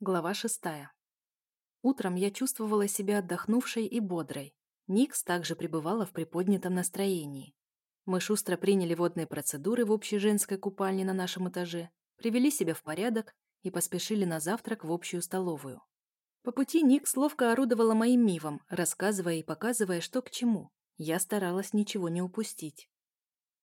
Глава шестая. Утром я чувствовала себя отдохнувшей и бодрой. Никс также пребывала в приподнятом настроении. Мы шустро приняли водные процедуры в общей женской купальне на нашем этаже, привели себя в порядок и поспешили на завтрак в общую столовую. По пути Никс ловко орудовала моим мивом, рассказывая и показывая, что к чему. Я старалась ничего не упустить.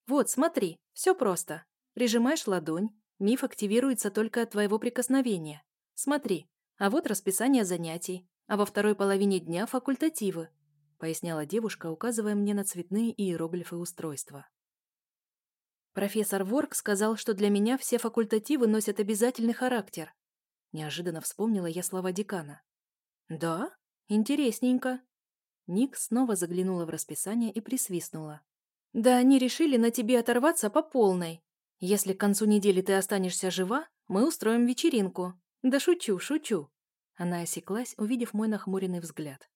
«Вот, смотри, все просто. Прижимаешь ладонь, миф активируется только от твоего прикосновения. «Смотри, а вот расписание занятий, а во второй половине дня факультативы», поясняла девушка, указывая мне на цветные иероглифы устройства. Профессор Ворк сказал, что для меня все факультативы носят обязательный характер. Неожиданно вспомнила я слова декана. «Да? Интересненько». Ник снова заглянула в расписание и присвистнула. «Да они решили на тебе оторваться по полной. Если к концу недели ты останешься жива, мы устроим вечеринку. «Да шучу, шучу!» Она осеклась, увидев мой нахмуренный взгляд.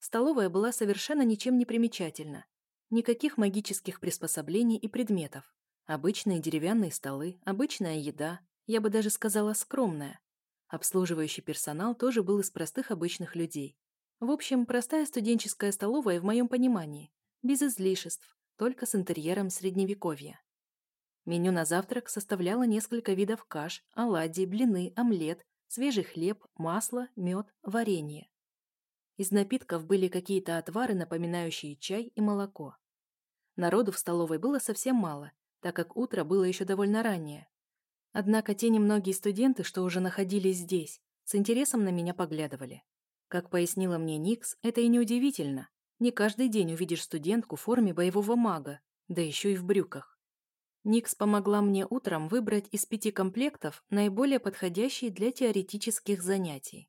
Столовая была совершенно ничем не примечательна. Никаких магических приспособлений и предметов. Обычные деревянные столы, обычная еда, я бы даже сказала скромная. Обслуживающий персонал тоже был из простых обычных людей. В общем, простая студенческая столовая в моем понимании, без излишеств, только с интерьером средневековья. Меню на завтрак составляло несколько видов каш, оладьи, блины, омлет, свежий хлеб, масло, мед, варенье. Из напитков были какие-то отвары, напоминающие чай и молоко. Народу в столовой было совсем мало, так как утро было еще довольно раннее. Однако те немногие студенты, что уже находились здесь, с интересом на меня поглядывали. Как пояснила мне Никс, это и неудивительно. Не каждый день увидишь студентку в форме боевого мага, да еще и в брюках. Никс помогла мне утром выбрать из пяти комплектов наиболее подходящий для теоретических занятий.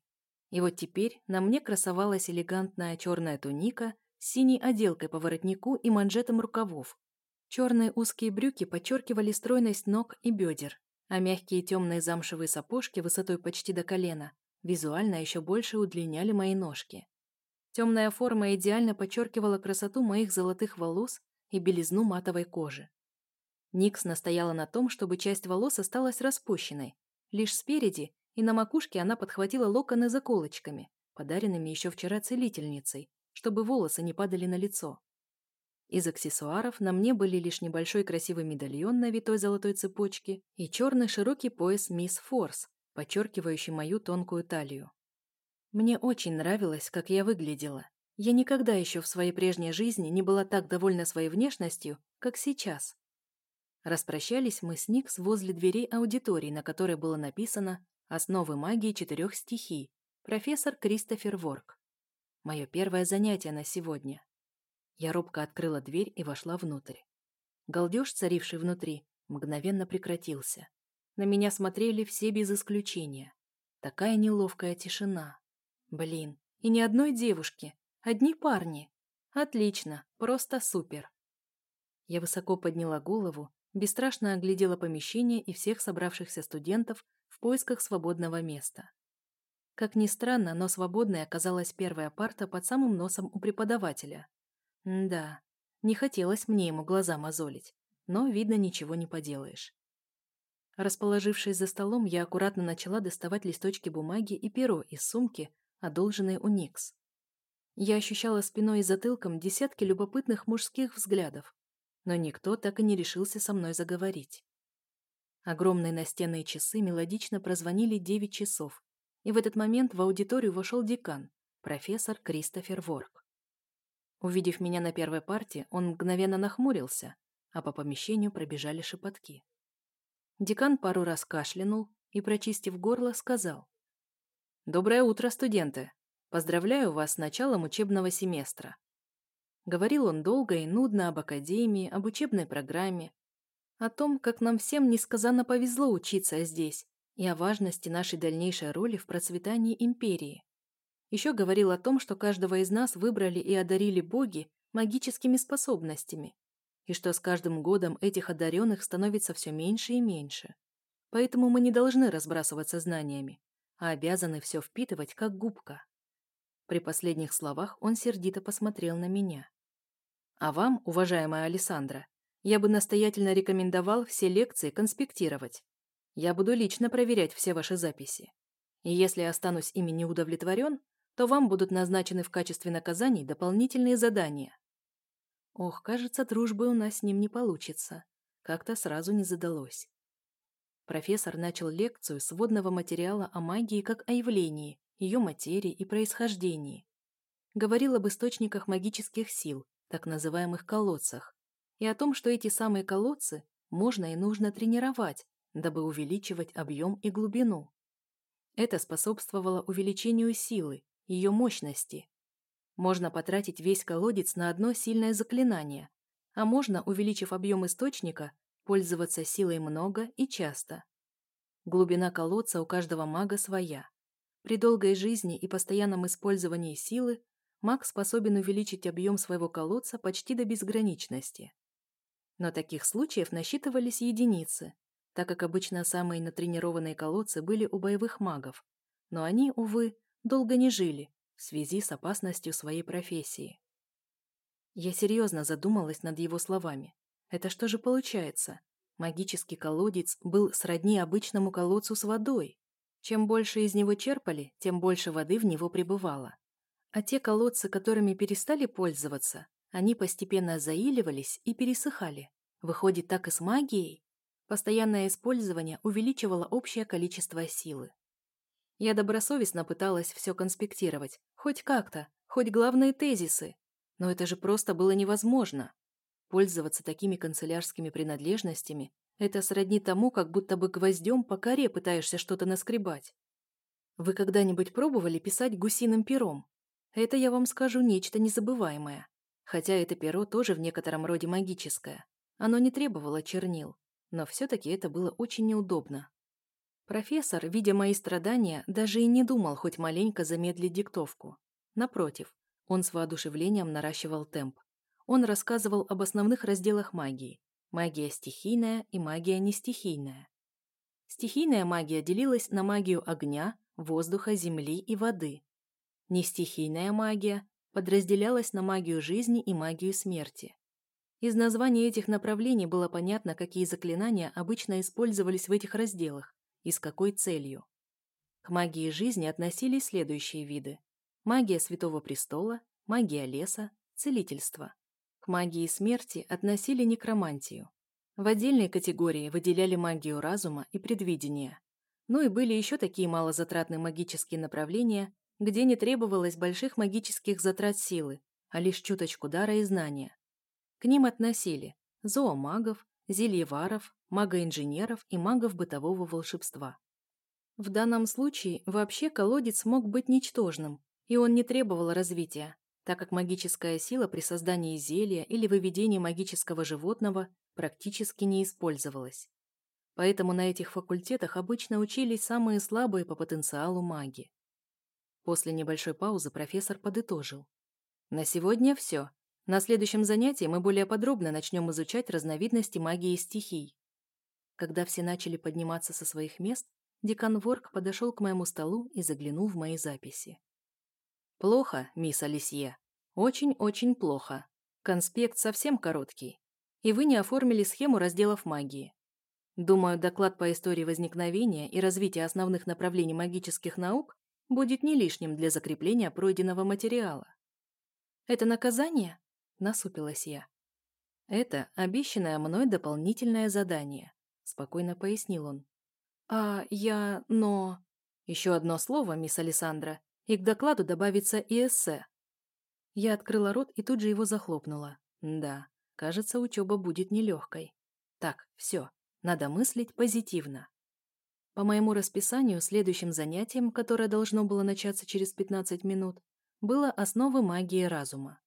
И вот теперь на мне красовалась элегантная черная туника с синей отделкой по воротнику и манжетом рукавов. Черные узкие брюки подчеркивали стройность ног и бедер, а мягкие темные замшевые сапожки высотой почти до колена визуально еще больше удлиняли мои ножки. Темная форма идеально подчеркивала красоту моих золотых волос и белизну матовой кожи. Никс настояла на том, чтобы часть волос осталась распущенной. Лишь спереди и на макушке она подхватила локоны заколочками, подаренными еще вчера целительницей, чтобы волосы не падали на лицо. Из аксессуаров на мне были лишь небольшой красивый медальон на витой золотой цепочке и черный широкий пояс Мисс Форс, подчеркивающий мою тонкую талию. Мне очень нравилось, как я выглядела. Я никогда еще в своей прежней жизни не была так довольна своей внешностью, как сейчас. Распрощались мы с Никс возле дверей аудитории, на которой было написано «Основы магии четырех стихий. Профессор Кристофер Ворк». Мое первое занятие на сегодня. Я робко открыла дверь и вошла внутрь. Галдеж, царивший внутри, мгновенно прекратился. На меня смотрели все без исключения. Такая неловкая тишина. Блин, и ни одной девушки, одни парни. Отлично, просто супер. Я высоко подняла голову бесстрашно оглядела помещение и всех собравшихся студентов в поисках свободного места. Как ни странно, но свободной оказалась первая парта под самым носом у преподавателя. М да, не хотелось мне ему глаза мозолить, но, видно, ничего не поделаешь. Расположившись за столом, я аккуратно начала доставать листочки бумаги и перо из сумки, одолженной у Никс. Я ощущала спиной и затылком десятки любопытных мужских взглядов, но никто так и не решился со мной заговорить. Огромные настенные часы мелодично прозвонили 9 часов, и в этот момент в аудиторию вошел декан, профессор Кристофер Ворк. Увидев меня на первой парте, он мгновенно нахмурился, а по помещению пробежали шепотки. Декан пару раз кашлянул и, прочистив горло, сказал. «Доброе утро, студенты! Поздравляю вас с началом учебного семестра. Говорил он долго и нудно об академии, об учебной программе, о том, как нам всем несказанно повезло учиться здесь и о важности нашей дальнейшей роли в процветании империи. Еще говорил о том, что каждого из нас выбрали и одарили боги магическими способностями, и что с каждым годом этих одаренных становится все меньше и меньше. Поэтому мы не должны разбрасываться знаниями, а обязаны все впитывать, как губка. При последних словах он сердито посмотрел на меня. А вам, уважаемая Александра, я бы настоятельно рекомендовал все лекции конспектировать. Я буду лично проверять все ваши записи. И если останусь ими не удовлетворен, то вам будут назначены в качестве наказаний дополнительные задания. Ох, кажется, дружбы у нас с ним не получится. Как-то сразу не задалось. Профессор начал лекцию с водного материала о магии как о явлении, ее материи и происхождении. Говорил об источниках магических сил, так называемых колодцах, и о том, что эти самые колодцы можно и нужно тренировать, дабы увеличивать объем и глубину. Это способствовало увеличению силы, ее мощности. Можно потратить весь колодец на одно сильное заклинание, а можно, увеличив объем источника, пользоваться силой много и часто. Глубина колодца у каждого мага своя. При долгой жизни и постоянном использовании силы маг способен увеличить объем своего колодца почти до безграничности. Но таких случаев насчитывались единицы, так как обычно самые натренированные колодцы были у боевых магов, но они, увы, долго не жили в связи с опасностью своей профессии. Я серьезно задумалась над его словами. Это что же получается? Магический колодец был сродни обычному колодцу с водой. Чем больше из него черпали, тем больше воды в него прибывало. А те колодцы, которыми перестали пользоваться, они постепенно заиливались и пересыхали. Выходит, так и с магией? Постоянное использование увеличивало общее количество силы. Я добросовестно пыталась все конспектировать, хоть как-то, хоть главные тезисы. Но это же просто было невозможно. Пользоваться такими канцелярскими принадлежностями – это сродни тому, как будто бы гвоздем по коре пытаешься что-то наскребать. Вы когда-нибудь пробовали писать гусиным пером? Это, я вам скажу, нечто незабываемое. Хотя это перо тоже в некотором роде магическое. Оно не требовало чернил, но все-таки это было очень неудобно. Профессор, видя мои страдания, даже и не думал хоть маленько замедлить диктовку. Напротив, он с воодушевлением наращивал темп. Он рассказывал об основных разделах магии. Магия стихийная и магия нестихийная. Стихийная магия делилась на магию огня, воздуха, земли и воды. Нестихийная магия подразделялась на магию жизни и магию смерти. Из названий этих направлений было понятно, какие заклинания обычно использовались в этих разделах и с какой целью. К магии жизни относились следующие виды. Магия Святого Престола, магия леса, целительство. К магии смерти относили некромантию. В отдельной категории выделяли магию разума и предвидения. Ну и были еще такие малозатратные магические направления, где не требовалось больших магических затрат силы, а лишь чуточку дара и знания. К ним относили зоомагов, зельеваров, магоинженеров и магов бытового волшебства. В данном случае вообще колодец мог быть ничтожным, и он не требовал развития, так как магическая сила при создании зелья или выведении магического животного практически не использовалась. Поэтому на этих факультетах обычно учились самые слабые по потенциалу маги. После небольшой паузы профессор подытожил. На сегодня все. На следующем занятии мы более подробно начнем изучать разновидности магии стихий. Когда все начали подниматься со своих мест, декан Ворк подошел к моему столу и заглянул в мои записи. «Плохо, мисс Алисье. Очень-очень плохо. Конспект совсем короткий. И вы не оформили схему разделов магии. Думаю, доклад по истории возникновения и развития основных направлений магических наук будет не лишним для закрепления пройденного материала. «Это наказание?» – насупилась я. «Это обещанное мной дополнительное задание», – спокойно пояснил он. «А я... но...» «Еще одно слово, мисс Александра, и к докладу добавится и эссе». Я открыла рот и тут же его захлопнула. Да, кажется, учеба будет нелегкой. Так, все, надо мыслить позитивно. По моему расписанию, следующим занятием, которое должно было начаться через 15 минут, было основы магии разума.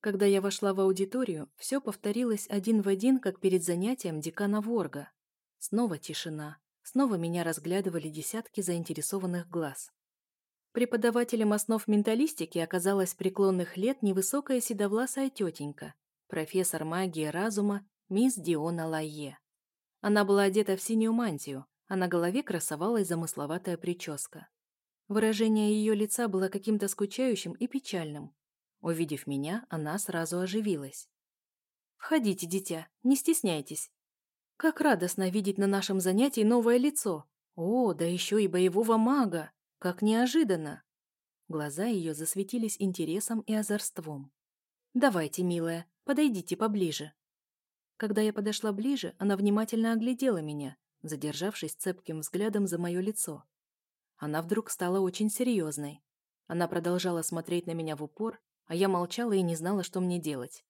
Когда я вошла в аудиторию, все повторилось один в один, как перед занятием декана Ворга. Снова тишина. Снова меня разглядывали десятки заинтересованных глаз. Преподавателем основ менталистики оказалась преклонных лет невысокая седовласая тетенька, профессор магии разума мисс Диона Лайе. Она была одета в синюю мантию, а на голове красовалась замысловатая прическа. Выражение ее лица было каким-то скучающим и печальным. Увидев меня, она сразу оживилась. «Входите, дитя, не стесняйтесь. Как радостно видеть на нашем занятии новое лицо. О, да еще и боевого мага. Как неожиданно!» Глаза ее засветились интересом и озорством. «Давайте, милая, подойдите поближе». Когда я подошла ближе, она внимательно оглядела меня, задержавшись цепким взглядом за мое лицо. Она вдруг стала очень серьезной. Она продолжала смотреть на меня в упор, а я молчала и не знала, что мне делать.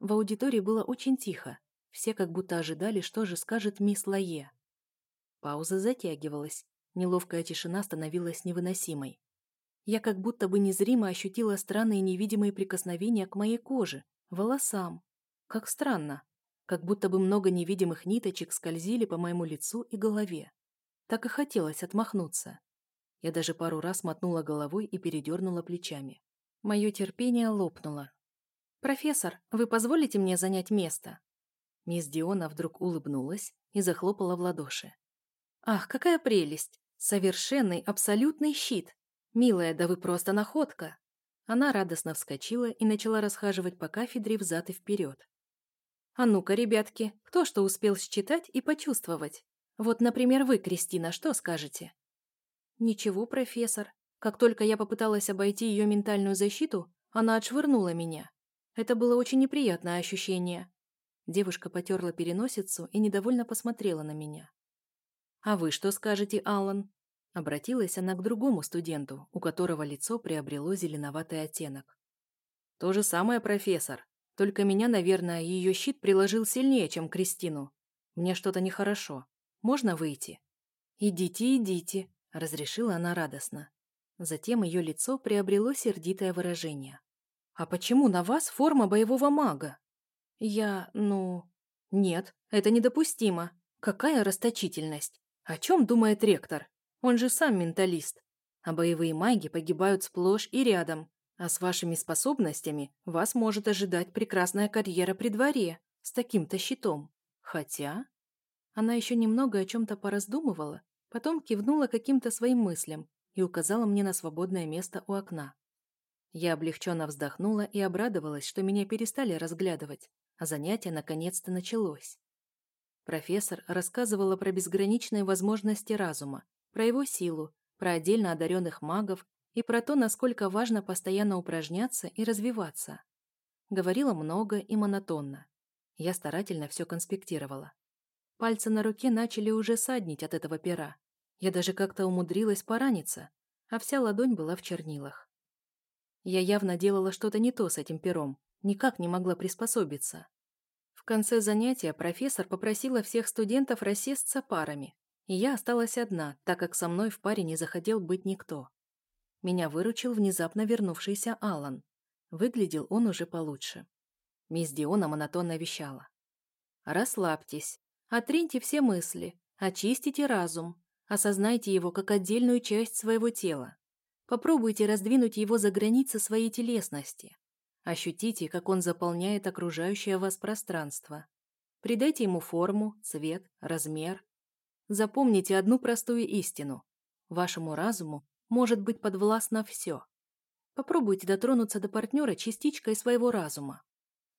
В аудитории было очень тихо. Все как будто ожидали, что же скажет мисс Лае. Пауза затягивалась. Неловкая тишина становилась невыносимой. Я как будто бы незримо ощутила странные невидимые прикосновения к моей коже, волосам. Как странно. Как будто бы много невидимых ниточек скользили по моему лицу и голове. Так и хотелось отмахнуться. Я даже пару раз мотнула головой и передернула плечами. Мое терпение лопнуло. «Профессор, вы позволите мне занять место?» Мисс Диона вдруг улыбнулась и захлопала в ладоши. «Ах, какая прелесть! Совершенный, абсолютный щит! Милая, да вы просто находка!» Она радостно вскочила и начала расхаживать по кафедре взад и вперед. «А ну-ка, ребятки, кто что успел считать и почувствовать? Вот, например, вы, Кристина, что скажете?» «Ничего, профессор. Как только я попыталась обойти ее ментальную защиту, она отшвырнула меня. Это было очень неприятное ощущение. Девушка потерла переносицу и недовольно посмотрела на меня. «А вы что скажете, Аллан?» Обратилась она к другому студенту, у которого лицо приобрело зеленоватый оттенок. «То же самое, профессор. Только меня, наверное, ее щит приложил сильнее, чем Кристину. Мне что-то нехорошо. Можно выйти?» «Идите, идите», — разрешила она радостно. Затем ее лицо приобрело сердитое выражение. «А почему на вас форма боевого мага?» «Я... ну...» «Нет, это недопустимо. Какая расточительность? О чем думает ректор? Он же сам менталист. А боевые маги погибают сплошь и рядом. А с вашими способностями вас может ожидать прекрасная карьера при дворе с таким-то щитом. Хотя...» Она еще немного о чем-то пораздумывала, потом кивнула каким-то своим мыслям и указала мне на свободное место у окна. Я облегченно вздохнула и обрадовалась, что меня перестали разглядывать, а занятие наконец-то началось. Профессор рассказывала про безграничные возможности разума, про его силу, про отдельно одаренных магов и про то, насколько важно постоянно упражняться и развиваться. Говорила много и монотонно. Я старательно все конспектировала. Пальцы на руке начали уже саднить от этого пера. Я даже как-то умудрилась пораниться, а вся ладонь была в чернилах. Я явно делала что-то не то с этим пером, никак не могла приспособиться. В конце занятия профессор попросила всех студентов рассесться парами, и я осталась одна, так как со мной в паре не захотел быть никто. Меня выручил внезапно вернувшийся Алан. Выглядел он уже получше. Мисс Диона монотонно вещала. «Расслабьтесь, отриньте все мысли, очистите разум, осознайте его как отдельную часть своего тела. Попробуйте раздвинуть его за границы своей телесности. Ощутите, как он заполняет окружающее вас пространство. Придайте ему форму, цвет, размер. Запомните одну простую истину. Вашему разуму может быть подвластно все. Попробуйте дотронуться до партнера частичкой своего разума.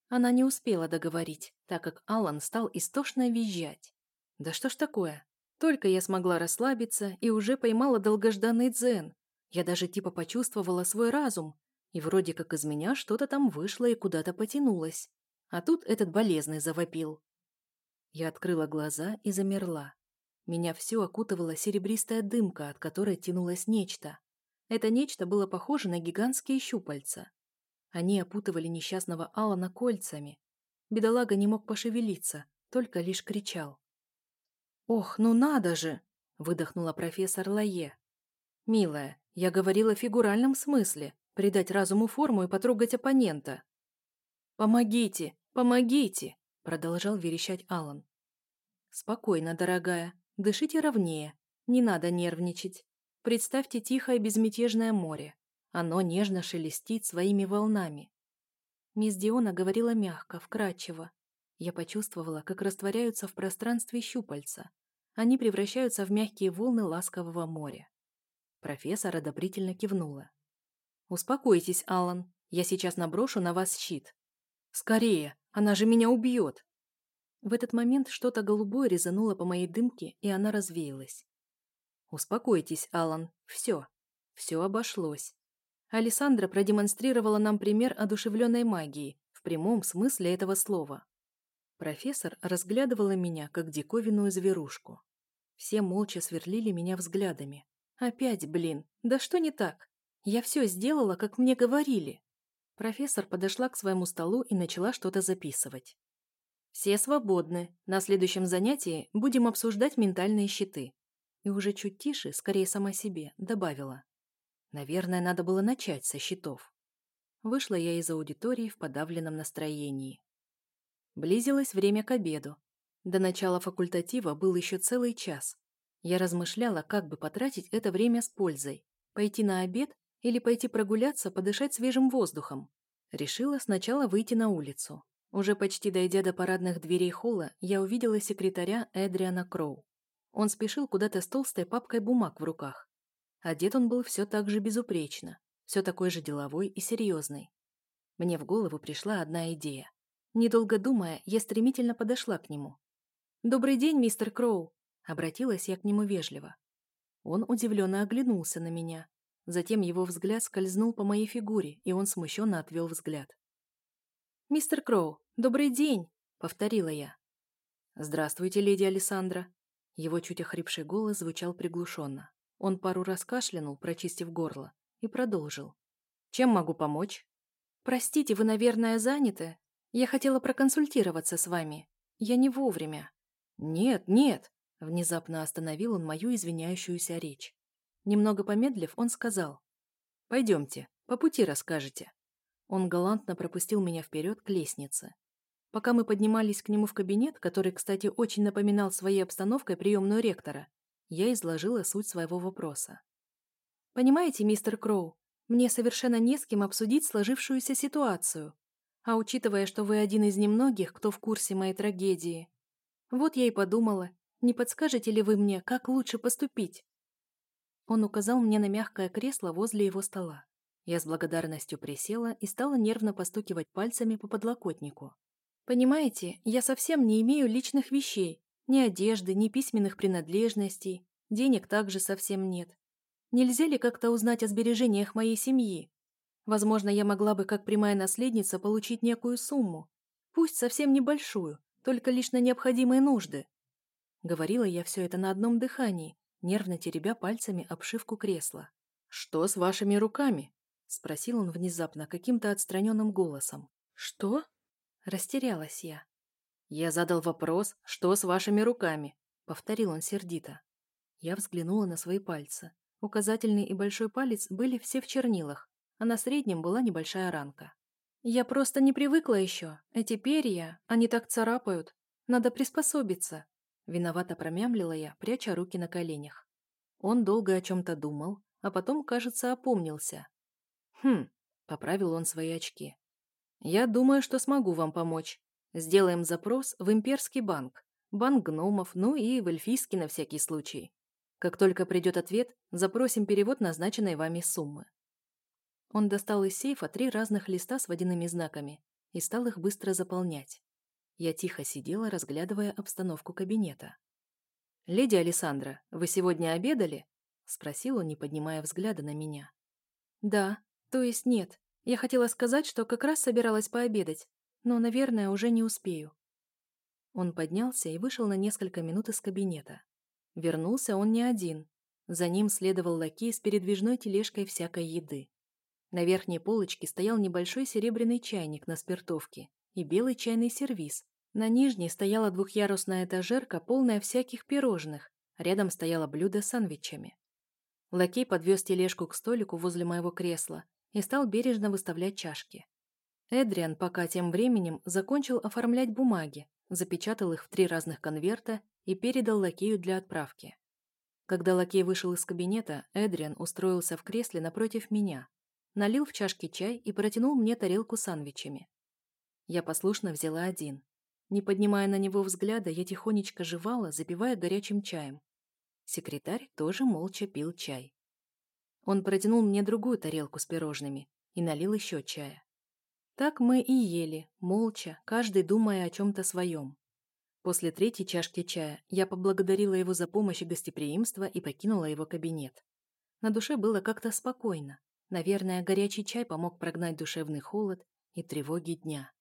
Она не успела договорить, так как Алан стал истошно визжать. Да что ж такое? Только я смогла расслабиться и уже поймала долгожданный дзен, я даже типа почувствовала свой разум, и вроде как из меня что-то там вышло и куда-то потянулось. А тут этот болезный завопил. Я открыла глаза и замерла. Меня все окутывала серебристая дымка, от которой тянулось нечто. Это нечто было похоже на гигантские щупальца. Они опутывали несчастного Алана кольцами. Бедолага не мог пошевелиться, только лишь кричал. «Ох, ну надо же!» – выдохнула профессор Лае. «Милая, я говорила в фигуральном смысле – придать разуму форму и потрогать оппонента. «Помогите! Помогите!» – продолжал верещать Алан. «Спокойно, дорогая. Дышите ровнее. Не надо нервничать. Представьте тихое безмятежное море. Оно нежно шелестит своими волнами». Мисс Диона говорила мягко, вкрадчиво. Я почувствовала, как растворяются в пространстве щупальца. Они превращаются в мягкие волны ласкового моря. Профессор одобрительно кивнула. «Успокойтесь, Алан. Я сейчас наброшу на вас щит». «Скорее! Она же меня убьет!» В этот момент что-то голубое резануло по моей дымке, и она развеялась. «Успокойтесь, Алан. Все. Все обошлось. Александра продемонстрировала нам пример одушевленной магии в прямом смысле этого слова. Профессор разглядывала меня, как диковинную зверушку. Все молча сверлили меня взглядами. Опять, блин, да что не так? Я все сделала, как мне говорили. Профессор подошла к своему столу и начала что-то записывать. Все свободны. На следующем занятии будем обсуждать ментальные щиты. И уже чуть тише, скорее сама себе, добавила. Наверное, надо было начать со счетов. Вышла я из аудитории в подавленном настроении. Близилось время к обеду. До начала факультатива был еще целый час. Я размышляла, как бы потратить это время с пользой. Пойти на обед или пойти прогуляться, подышать свежим воздухом. Решила сначала выйти на улицу. Уже почти дойдя до парадных дверей холла, я увидела секретаря Эдриана Кроу. Он спешил куда-то с толстой папкой бумаг в руках. Одет он был все так же безупречно, все такой же деловой и серьезный. Мне в голову пришла одна идея. Недолго думая, я стремительно подошла к нему. «Добрый день, мистер Кроу!» Обратилась я к нему вежливо. Он удивленно оглянулся на меня. Затем его взгляд скользнул по моей фигуре, и он смущенно отвел взгляд. «Мистер Кроу, добрый день!» — повторила я. «Здравствуйте, леди Александра!» Его чуть охрипший голос звучал приглушенно. Он пару раз кашлянул, прочистив горло, и продолжил. «Чем могу помочь?» «Простите, вы, наверное, заняты? Я хотела проконсультироваться с вами. Я не вовремя». «Нет, нет!» Внезапно остановил он мою извиняющуюся речь. Немного помедлив, он сказал. «Пойдемте, по пути расскажете». Он галантно пропустил меня вперед к лестнице. Пока мы поднимались к нему в кабинет, который, кстати, очень напоминал своей обстановкой приемную ректора, я изложила суть своего вопроса. «Понимаете, мистер Кроу, мне совершенно не с кем обсудить сложившуюся ситуацию. А учитывая, что вы один из немногих, кто в курсе моей трагедии, вот я и подумала, не подскажете ли вы мне, как лучше поступить?» Он указал мне на мягкое кресло возле его стола. Я с благодарностью присела и стала нервно постукивать пальцами по подлокотнику. «Понимаете, я совсем не имею личных вещей, ни одежды, ни письменных принадлежностей, денег также совсем нет. Нельзя ли как-то узнать о сбережениях моей семьи? Возможно, я могла бы, как прямая наследница, получить некую сумму. Пусть совсем небольшую, только лишь на необходимые нужды. Говорила я все это на одном дыхании, нервно теребя пальцами обшивку кресла. «Что с вашими руками?» — спросил он внезапно каким-то отстраненным голосом. «Что?» — растерялась я. «Я задал вопрос, что с вашими руками?» — повторил он сердито. Я взглянула на свои пальцы. Указательный и большой палец были все в чернилах, а на среднем была небольшая ранка. «Я просто не привыкла еще. Эти перья, они так царапают. Надо приспособиться». Виновато промямлила я, пряча руки на коленях. Он долго о чем-то думал, а потом, кажется, опомнился. «Хм», — поправил он свои очки. «Я думаю, что смогу вам помочь. Сделаем запрос в имперский банк, банк гномов, ну и в эльфийский на всякий случай. Как только придет ответ, запросим перевод назначенной вами суммы. Он достал из сейфа три разных листа с водяными знаками и стал их быстро заполнять. Я тихо сидела, разглядывая обстановку кабинета. «Леди Александра, вы сегодня обедали?» — спросил он, не поднимая взгляда на меня. «Да, то есть нет. Я хотела сказать, что как раз собиралась пообедать, но, наверное, уже не успею. Он поднялся и вышел на несколько минут из кабинета. Вернулся он не один. За ним следовал лакей с передвижной тележкой всякой еды. На верхней полочке стоял небольшой серебряный чайник на спиртовке и белый чайный сервиз. На нижней стояла двухъярусная этажерка, полная всяких пирожных. Рядом стояло блюдо с сандвичами. Лакей подвез тележку к столику возле моего кресла и стал бережно выставлять чашки. Эдриан пока тем временем закончил оформлять бумаги, запечатал их в три разных конверта и передал лакею для отправки. Когда лакей вышел из кабинета, Эдриан устроился в кресле напротив меня, налил в чашки чай и протянул мне тарелку с сандвичами. Я послушно взяла один. Не поднимая на него взгляда, я тихонечко жевала, запивая горячим чаем. Секретарь тоже молча пил чай. Он протянул мне другую тарелку с пирожными и налил еще чая. Так мы и ели, молча, каждый думая о чем-то своем. После третьей чашки чая я поблагодарила его за помощь и гостеприимство и покинула его кабинет. На душе было как-то спокойно. Наверное, горячий чай помог прогнать душевный холод и тревоги дня.